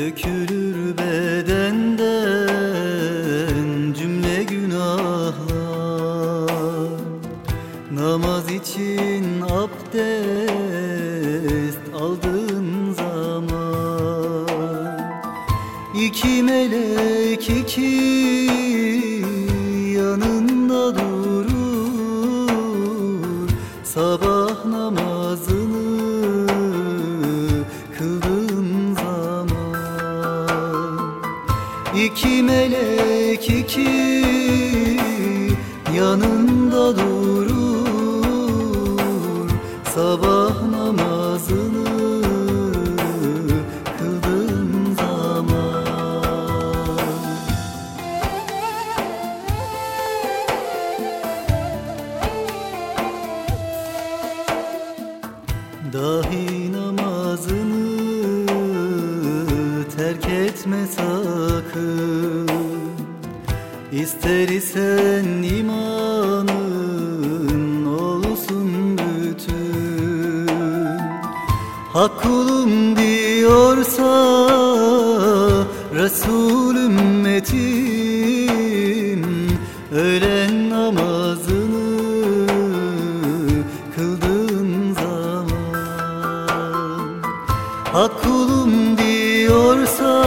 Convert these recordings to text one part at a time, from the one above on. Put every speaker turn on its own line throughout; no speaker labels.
Dökülür bedenden cümle günahlar. Namaz için abdest aldığın zaman İki melek iki melek iki yanında durur. Sabah terk etme sakın. İster isen imanın olsun bütün. Hak kulum diyorsa Resul ümmetim Öğlen namazını kıldığın zaman. Hak kulum diyorsa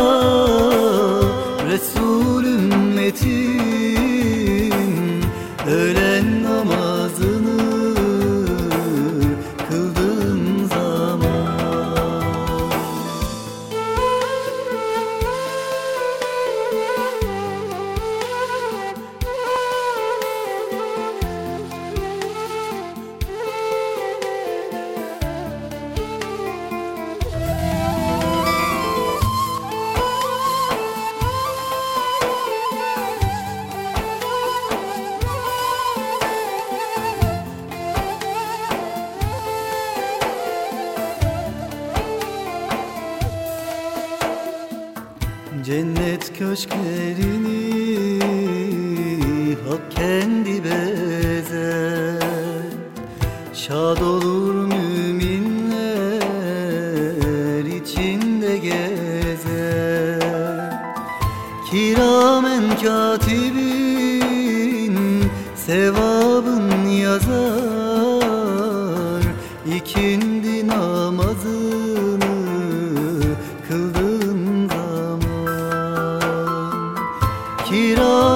Resul ümmetim köşklerini hak kendi bezer Şad olur müminler içinde gezer Kiramen katibin sevabın yazar. İkindi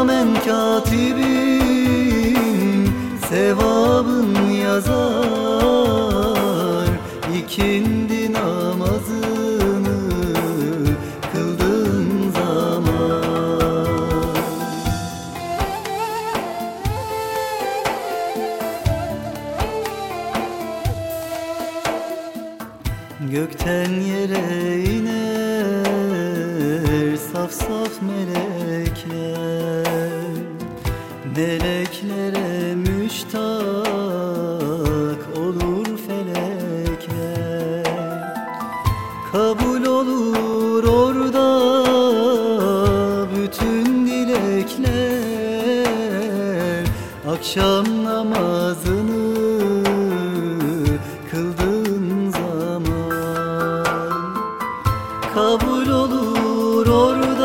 Kiramen katibin sevabın yazar. İkindi namazını kıldığın zaman. Gökten yere iner saf saf melekler Meleklere müştak olur felekler. Kabul olur orada bütün dilekler. Akşam namazını kıldığın zaman. Kabul olur orada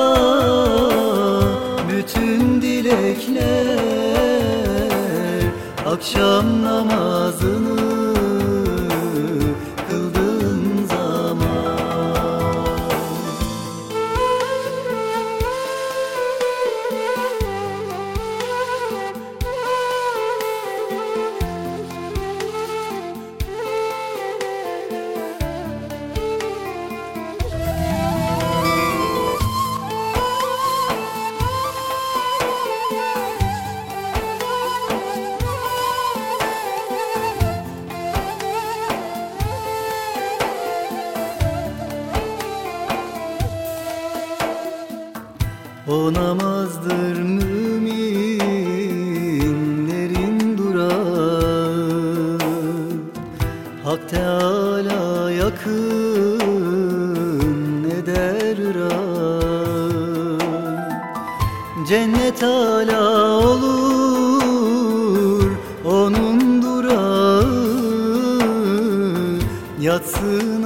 dilekler Akşam namazını O namazdır müminlerin durağı. Hak Teala yakın eder ırak Cennet ala olur onun durağı. Yatsı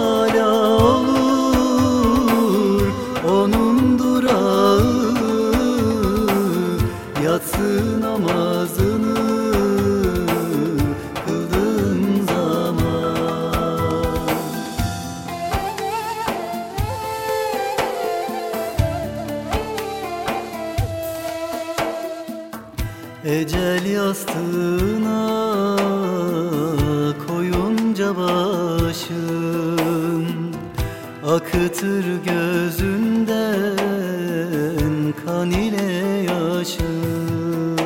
hala olur. Onun durağı Yatsı namazını kıldığın zaman. Ecel yastığına Akıtır gözünden kan ile yaşın.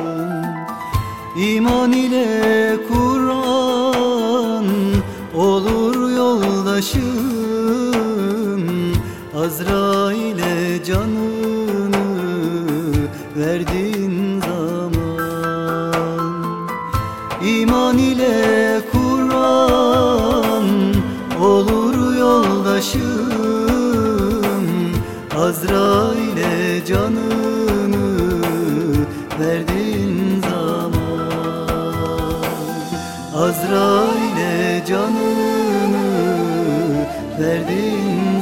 İman ile Kur'an olur yoldaşın Azrail'e canını verdiğin zaman. İman ile Kur'an yoldaşım Azrail'e canını verdiğin zaman. Azrail'e canını verdiğin